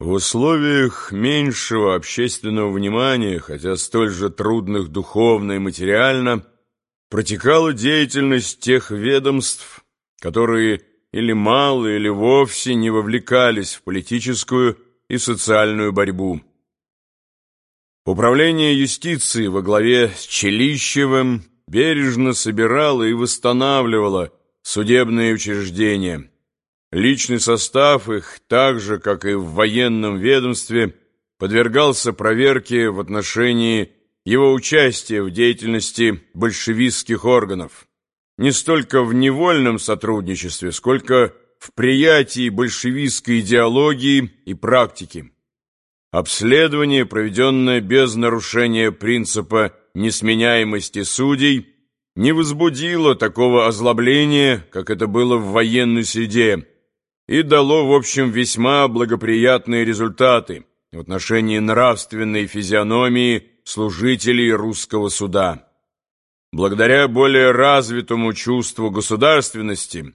В условиях меньшего общественного внимания, хотя столь же трудных духовно и материально, протекала деятельность тех ведомств, которые или мало, или вовсе не вовлекались в политическую и социальную борьбу. Управление юстиции во главе с Челищевым бережно собирало и восстанавливало судебные учреждения – Личный состав их, так же, как и в военном ведомстве, подвергался проверке в отношении его участия в деятельности большевистских органов. Не столько в невольном сотрудничестве, сколько в приятии большевистской идеологии и практики. Обследование, проведенное без нарушения принципа несменяемости судей, не возбудило такого озлобления, как это было в военной среде, и дало, в общем, весьма благоприятные результаты в отношении нравственной физиономии служителей русского суда. Благодаря более развитому чувству государственности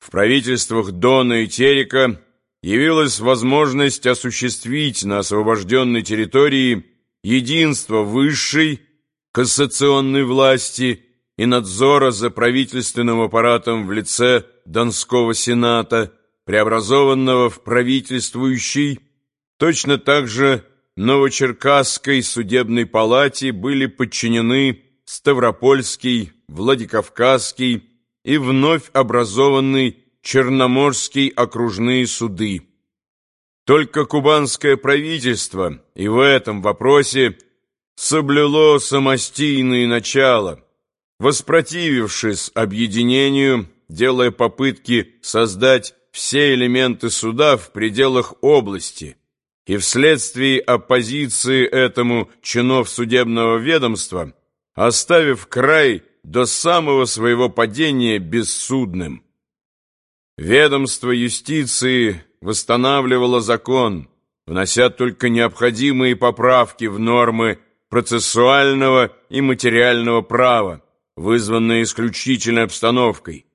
в правительствах Дона и Терека явилась возможность осуществить на освобожденной территории единство высшей кассационной власти и надзора за правительственным аппаратом в лице Донского сената – преобразованного в правительствующий, точно так же Новочеркасской судебной палате были подчинены Ставропольский, Владикавказский и вновь образованный Черноморский окружные суды. Только кубанское правительство и в этом вопросе соблюло самостийное начало, воспротивившись объединению, делая попытки создать все элементы суда в пределах области, и вследствие оппозиции этому чинов судебного ведомства, оставив край до самого своего падения бессудным. Ведомство юстиции восстанавливало закон, внося только необходимые поправки в нормы процессуального и материального права, вызванные исключительной обстановкой,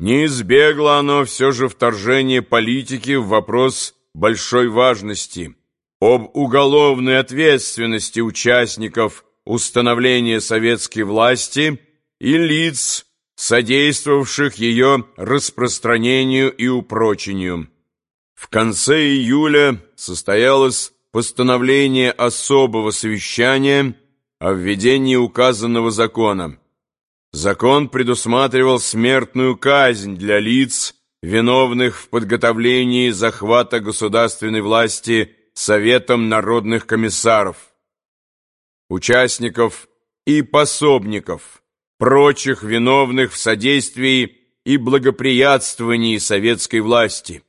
не избегло оно все же вторжение политики в вопрос большой важности об уголовной ответственности участников установления советской власти и лиц, содействовавших ее распространению и упрочению. В конце июля состоялось постановление особого совещания о введении указанного закона. Закон предусматривал смертную казнь для лиц, виновных в подготовлении захвата государственной власти Советом народных комиссаров, участников и пособников, прочих виновных в содействии и благоприятствовании советской власти.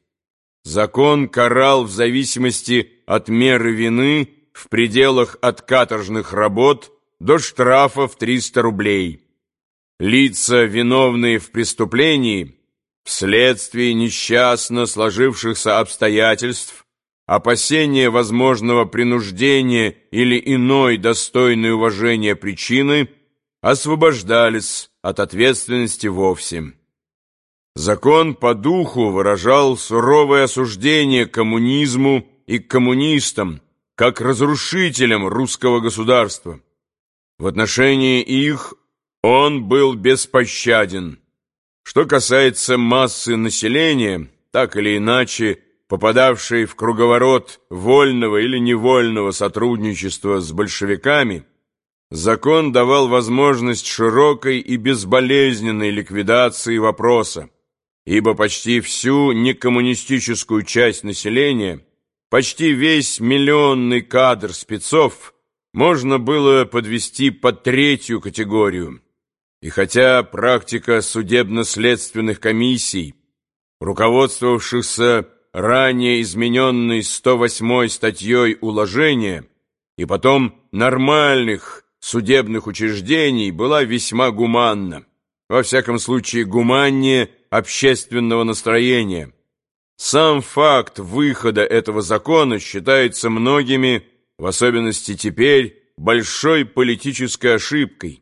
Закон карал в зависимости от меры вины в пределах от каторжных работ до штрафа в 300 рублей лица, виновные в преступлении, вследствие несчастно сложившихся обстоятельств, опасения возможного принуждения или иной достойной уважения причины, освобождались от ответственности вовсе. Закон по духу выражал суровое осуждение коммунизму и коммунистам, как разрушителям русского государства. В отношении их он был беспощаден. Что касается массы населения, так или иначе попадавшей в круговорот вольного или невольного сотрудничества с большевиками, закон давал возможность широкой и безболезненной ликвидации вопроса, ибо почти всю некоммунистическую часть населения, почти весь миллионный кадр спецов можно было подвести под третью категорию – и хотя практика судебно-следственных комиссий, руководствовавшихся ранее измененной 108 статьей уложения и потом нормальных судебных учреждений, была весьма гуманна, во всяком случае гуманнее общественного настроения. Сам факт выхода этого закона считается многими, в особенности теперь, большой политической ошибкой,